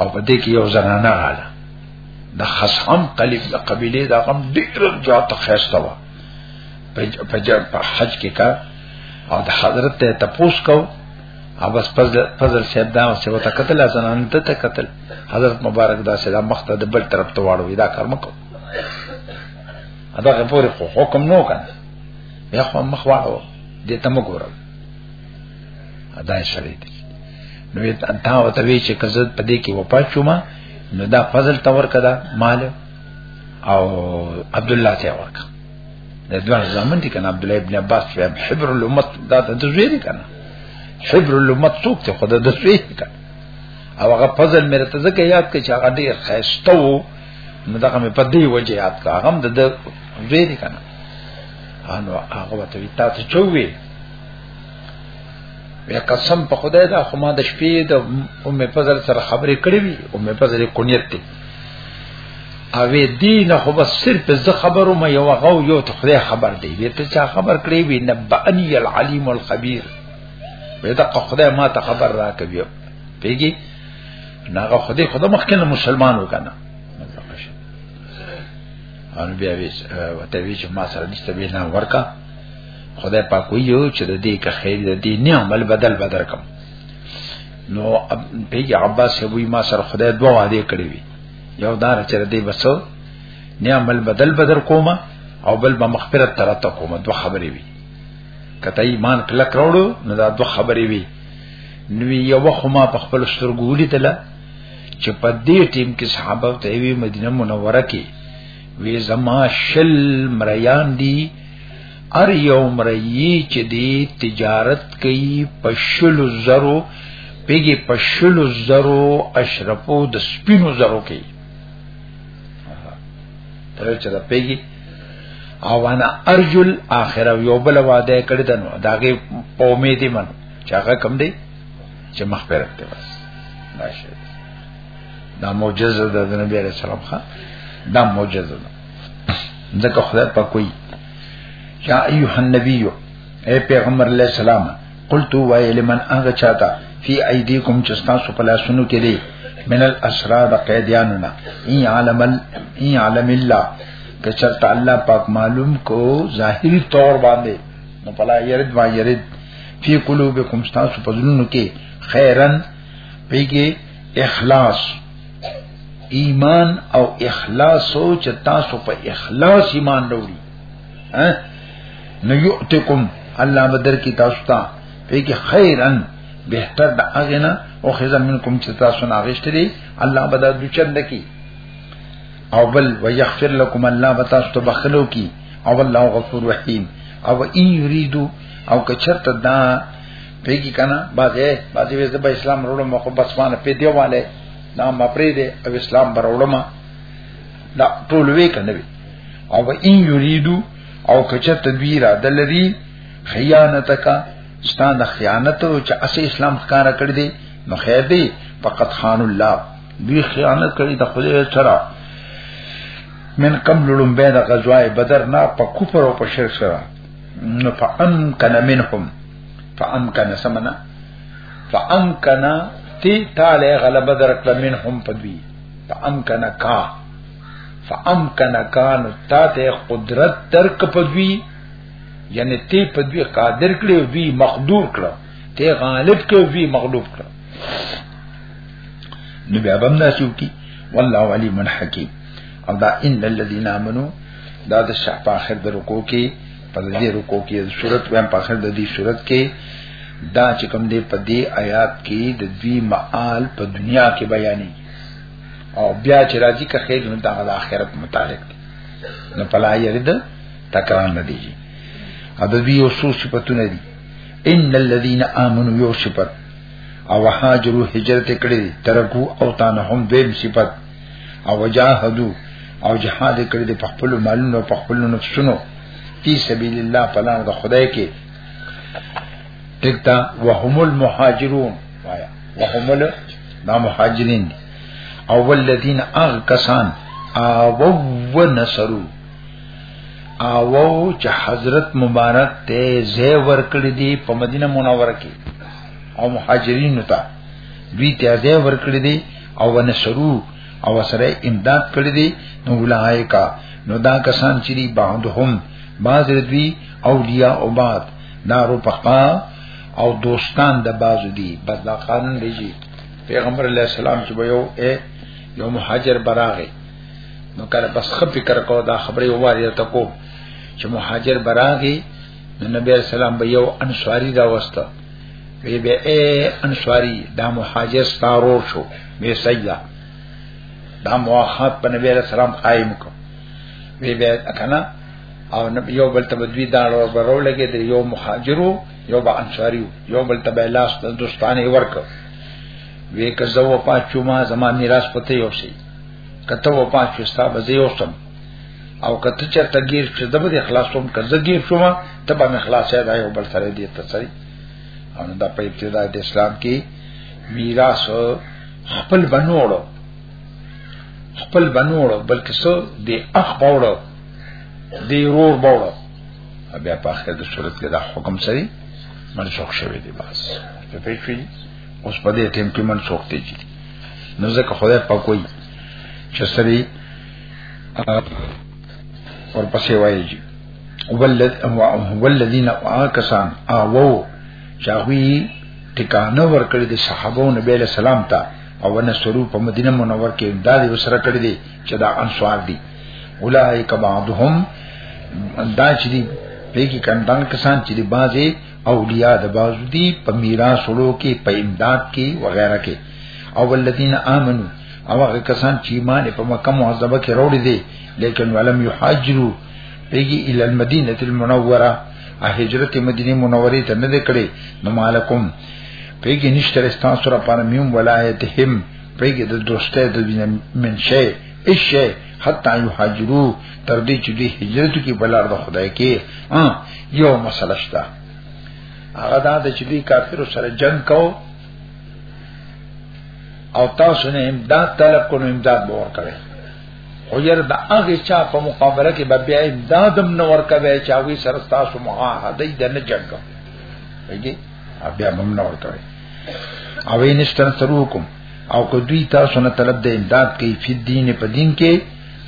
او په دې کې یو زنانه رااله د خصم قلیب د قبیله دا غم ډیر زیات خیسته و په حج کې کا او د حضرت ته تپوس کو اوبس فضل صاحب دا چې وته قتل حسن انت ته قتل حضرت مبارک دا سلام مخته د بل طرف ته واړو دا کار مکو ادا غفور خو حکم نو کنه بیا خو مخ واړو دې ته مګورم ادا شری دي نو تا وته وی چې کزه پدې کې وپات شوما نو دا فضل تور کړه مال او عبد الله ته ورکړه دا دوه زامن دي کنه عبد الله ابن عباس فهم حبر الامت دا د زوی دي کنه حبر الامت څوک ته خدای د زوی دي کنه او هغه فضل مې ته ځکه یاد کړ چې هغه ډیر خسته وو نو دا مې په دې وجه یاد کړ هغه د زوی دي کنه انو هغه ته وی تاسو چوي بیا قسم په خدای دا خو ما د شپې د امه فضل سره خبرې کړې وي امه فضل کونیت ته اوی دین خو بس صرف ز خبرو مې یو غو یو ته خدای خبر دی وی ته چا خبر کړی وی نبانی العلیم الخبیر وی دا خدای ما ته خبر را کوي پیږي ناغه خدای خدای مخکنه مسلمان وکنه ان بیا وی وته وی چې ما سره نشته به نه ورکا خدای پاک ویو چې د دې که خیر د دې نه عمل بدل بدل کوم نو پیګ عباس ابو ما سر خدای دوه وعده کړی وی یو دار چې دې بس نه عمل بدل بدل کومه او بل به مغفرت ترته کومه دوه خبرې وی کته ایمان کله کړو نو دا دوه خبرې وی نو یو خو ما په خپل سترګو ولیدله چې په دې ټیم کې صحابه ته وی مدینه منوره کې وی زما شل مریان دي ار یو مرئی چې دی تجارت کوي په شلو زرو پیګي په شلو زرو اشرفو د سپینو زرو کوي تر چې دا پیګي او انا ارجل اخره یو بل وعده کړی دنو داګه په امید من چې هغه کم دی چې مخ پر راته بس دا شی دا معجزه د نبی رسول الله دا معجزه ده ځکه خدای په کوئی یا ایه النبی اے پیغمبر علیہ السلام قلت وای لمن هغه چاته فی ایدیکم چې تاسو په لاسونو کې دی من الاسرا د قیدیانو نه ای عالم ال ای عالم الله که چرته الله پاک معلوم کو ظاهری طور باندې نو پلا یرد ما یرد فی قلوبکم تاسو په زړونو کې خیرن پیګه اخلاص ایمان او اخلاص او چې تاسو په اخلاص ایمان وروړي ها نو یؤتکم الله بدر کی تاسو ته په کې خیرن بهتر د اغنا او خزم منکم چې تاسو نه غشت دي الله بدر د چند کی او بل ويغفر لكم الله بتاسو ته بخلو کی او الله غفور رحیم او ان یریدو او کچرت دا پیګی کنا بازه بازه به اسلام وروړم خو بس مان په دیواله دا ما پرې دې او اسلام بروړم دا ټول وی کنه وی او ان یریدو او کچه تدویر دلری خیانتک ستان د خیانت او چې اسی اسلام ښکارا کړی دی نو خیر دی فقط خان الله دوی خیانت کړی د خدای سره من کم لړم به د غزوای بدر نه په کوپر او په شرک سره نو فان کنا منهم فامکن سمنا فامکن تی تعالی غلبه درکړه منهم پدوی فامکن کا فامکن کان تا ته قدرت درک پدوی یعنی تی پدوی قادر کړي وی مقدور کړه تی غالب کړي وی مغلوب کړه نو بیا بم ناسو کی والله علیم حکیم او دا ان الذين امنوا دا د شعب اخر درکو کې په دې رکو کې صورت ویم په اخر د دې صورت کې دا چې کوم دې په دې آیات کې د دوی معال په دنیا کې بیانې او بیا چې راځي که خیر نو د آخرت متعلق دی نو پلا یرد تکرار نه دی او د دوی اوسو صفاتونه دي ان الذين امنوا یو صفات او هاجروا هجرت کړې ترکو او تانهم دیم صفات او وجاهدو او جهاد کړی د خپل مالونو او خپل نفسونو فی سبیل الله په لار د خدای کې ټکتا وهم المهاجرون وایا وهم دا مهاجرین دي او ولذین اغ کسان او و نصرو او چې حضرت مبارک ته زه ور کړی دی په مدینه منوره کې او مهاجرین ته دوی ته زه ور کړی دی او ونشرو او سره امداد کړی دی نو ولایکا نو دا کسان چې دی بعضهم بعض دوی اولیاء او بعض نارو پخا او دوستان د بعض دی بس دا قانون دی جی پیغمبر علیہ السلام چې یو اے یو مهاجر براغه نو کله بس خپې کر کو دا خبره واره ته کو چې مهاجر براغه نو نبی علیہ السلام به یو انصاری دا وسته وی به اے انصاری دا مهاجر ستارو شو وی سیدا دا مواخات په نبی علیہ السلام قائم کو وی به کنه او نبی یو بل تبدوی دا ور برو لګی دی یو مهاجرو یو به انصاری یو بل تبع لاس دوستانه ورک وی که زو پاتچو ما زما میراث پته یو شي کته و پاتچو ستا به زیو سم او کته چرته غیر چې د به اخلاصوم کزه غیر شوم ته به اخلاصې دا یو بل سره دې ته سړي او دا په ابتدا د اسلام کې میراث خپل بنوړو خپل بنوړو بلکې سو د اخ باوړو د رور باوړو بیا په اخر د صورت کې دا حکم سړي منسوخ شوی دی بس په پیښې اوس په دې ټیم کې منسوخ دی نو ځکه خدای په کوئی چې سړي ورپسې وایي ولد ولذین آکسان او چاوی ټکانه ورکړي د صحابه او نبی له سلام ته او نه سرو په مدینه منور کې امداد وسره کړی دی چې دا انصار دي اولائک بعضهم دا چې دی په کې کندان کسان چې دی بازي اولیاء د باز دي په میراث ورو کې په امداد کې وغیرہ کې او ولذین آمنو او هغه کسان چې ایمان په مکه معظمه کې راوړي دي لیکن ولم یحاجروا پیږي ال المدینه المنوره ا هجرت مدینه منوره ته نه کړي نو مالکم پیږي نشته رستان سره پر میوم ولایتهم پیږي د دوسته د دین من شی اشه حتا یحاجروا تر دې چې دې هجرت کې بلار د خدای کې یو مسله شته هغه دا چې دې کافر سره جنگ کوو او تاسو نه امداد طلب کو نو امداد به ورکوي خو ير د هغه چا په مقابله کې به بیا امدادم نه ورکوي چې هغه سره تاسو معاهده د نه جنګ وګي بیا هم نه ورکوي او وینشتن سروکم او کو دوی تاسو نه طلب د امداد کوي په دین په دین کې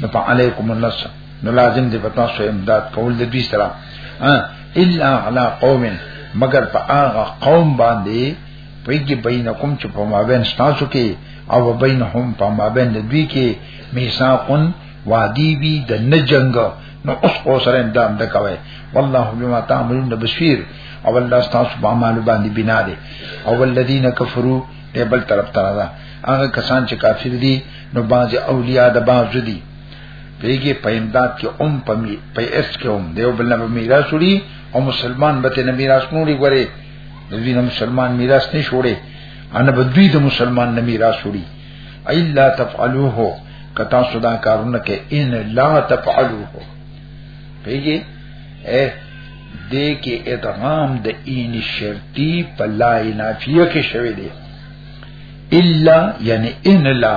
نو په علیکم النصر نو لازم دی پتا سو امداد کول د دوی سره الا علی قوم مگر په هغه قوم باندې پیږي بینکم چې په مابین تاسو کې او بینهم په مابین د دوی کې میثاقن وادی بی د نه جنگ نو اوس کو سره امداد د کوي والله بما تعملون بصیر او الله تاسو په اعمال باندې بنا دي او الذين كفروا دې بل طرف ته راځه هغه کسان چې کافر دي نو باز اولیاء د باز دي پیږي په امداد کې اوم په می په اس کې اوم دیو بل نه میراث وړي او مسلمان به نه میراث نوري غوري د دین مسلمان میراث نه شوړي ان به دوی د مسلمان نه میراث وړي الا تفعلوه کتا صدا کارونه کې ان لا تفعلوه پیږي اے دې کې ادغام د این شرطی په لا نافیه کې شوی دی الا یعنی ان لا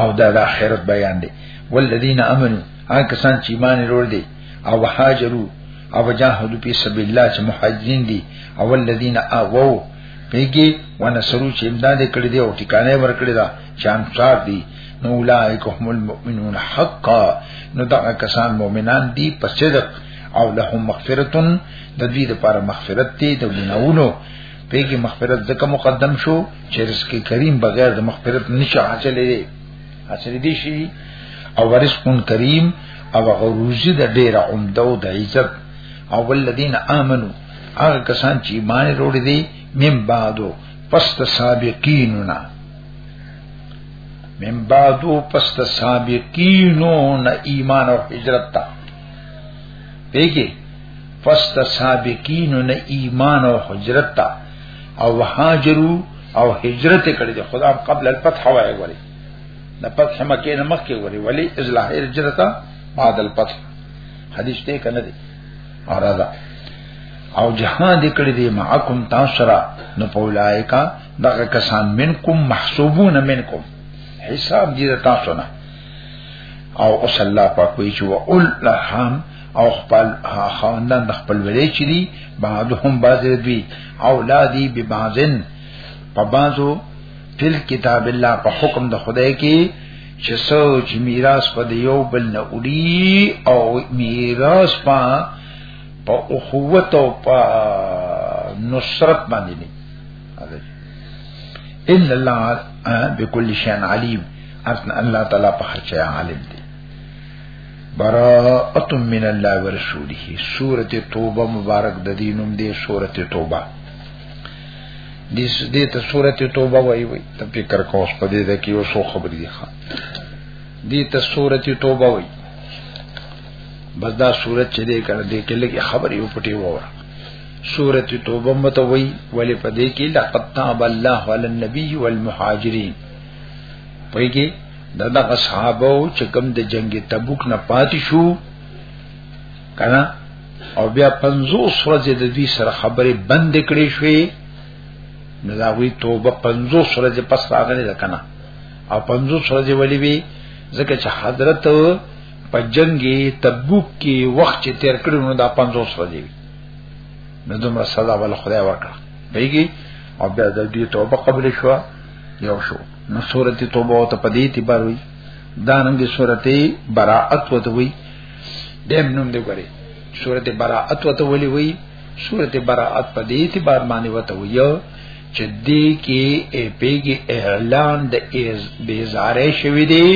او دا د آخرت بیان دی والذین امنو هغه کسان چې ایمان لرل دي او هاجروا او جاهدوا فی سبیل الله چې مهاجرین دي او الذین آووا پیګي ونصرو چې امداد کړی دی او ټکانې ور کړی دا چې انصار دي نو اولائک هم المؤمنون حقا نو دا کسان مؤمنان دي په صدق او لهم مغفرتون د دې لپاره مغفرت دی د ګناونو پیګه مغفرت ځکه مقدم شو چې رزق کریم بغیر د مغفرت نشه حاصل دی حاصل دی شي او رزق کریم او غروزی د ډیر عمده او د عزت او الذين امنوا هغه کسان چې ایمان وروړي دي من بعدو پس د سابقیننا من بعدو پس د سابقینو نه ایمان او هجرت ته پیګه فست سابقین نه ایمان او حجرت تا او هاجرو او هجرت کړی دی خدا قبل الفتح وای ولی د فتح مکه نه مخکې ولی ولی ازلاه هجرت بعد الفتح حدیث ته کنه دی اور دا او جهاد کړی دی معکم تاسرا نو پولایکا دغه کسان منکم محسوبون منکم حساب دي تاسو نه او صلی الله پاک وی چې اول لحم او خپل خواندان د خپل ولې چي دي بعضهم بعض دوی اولادي به بعضن په بعضو تل کتاب الله په حکم د خدای کې چې سوچ میراث په یو بل نه وړي او میراث په په اخوت او په نصرت باندې نه ان الله بكل شيء عليم الله تعالی په هر شي عالم دی براءت من الله ورسوله سورته توبه مبارک د دینوم دی سورته توبه دیس دې ته سورته توبه وای وای ته فکر کوس په دې ده کې یو څو خبرې دي ښا دې ته سورته توبه وای بس دا سورته چې دې کړه دې کې لګي خبرې یو پټي وره سورته توبه مته وای ولې په دې کې لقد تاب الله علی النبی والمهاجرین پویږي دا دغه صحابه چې کوم د جنگ تبوک نه پاتې شو کنه او بیا 50 ورځې د دې سره خبرې بند کړې شوې نو دا وی توبه 50 ورځې پس راغلې ده کنه او 50 ورځې ولې وی ځکه چې حضرت په جنگي تبوک کې وخت چې تیر کړو نو دا 50 ورځې وی نو دومره سزا ول خدای ورکړه بیګي او بیا د دې توبه قبول شوه یو شو نو سورته توبه او ته پدې تی بار وی دا نن دي سورته براءت وته وی دیم نوم دی غوري سورته براءت وته ولي وی سورته براءت پدې تی بار باندې وته وی یو چې دې کې ای پیګي اعلان د ایز بیزارې شوې دي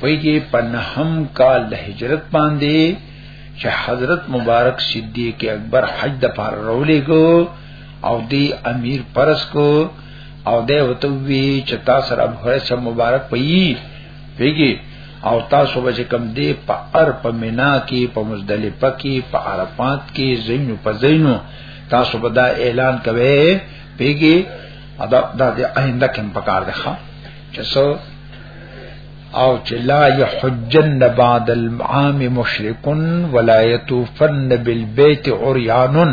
پیګي پنهم کال د هجرت باندې چې حضرت مبارک صدیق اکبر حج د پاره رولېګو او دی امیر پرس کو او دی وتوی چې تاسو سره ابو هريره مبارک پئی پیګي او تاسو به کوم دی په ار په مینا کې په مزدلفه کې په عرفات کې زینو په زینو تاسو به دا اعلان کوي پیګي ادا دا د آینده کې په کار ده چې سو او چې لا يحجن بعد العام مشرکن ولا يطوفن بالبيت عريانن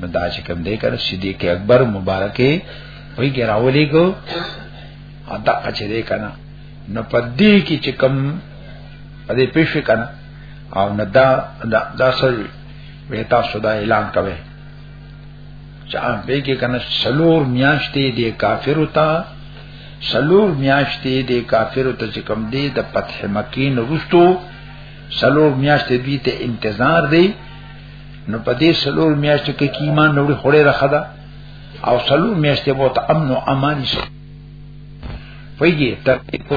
نو دا چې کوم دی کړه صدیق اکبر مبارکه وی ګراولې کو ادا چې دې کنه نو پدې کې چې کوم دې پیښ کنه او نه دا دا, دا سر وی تاسو دا اعلان کوي چې ان به کې کنه سلور میاشتې دې کافر وتا سلور میاشتې دې کافر وتا چې کوم دی د فتح مکین وروسته سلور میاشتې دې ته انتظار دی نو په دې سلور میاشتو کې کی ایمان نوړي خړې راخدا او سلور میاشتې بہت امن او امان شي ویږي تر کو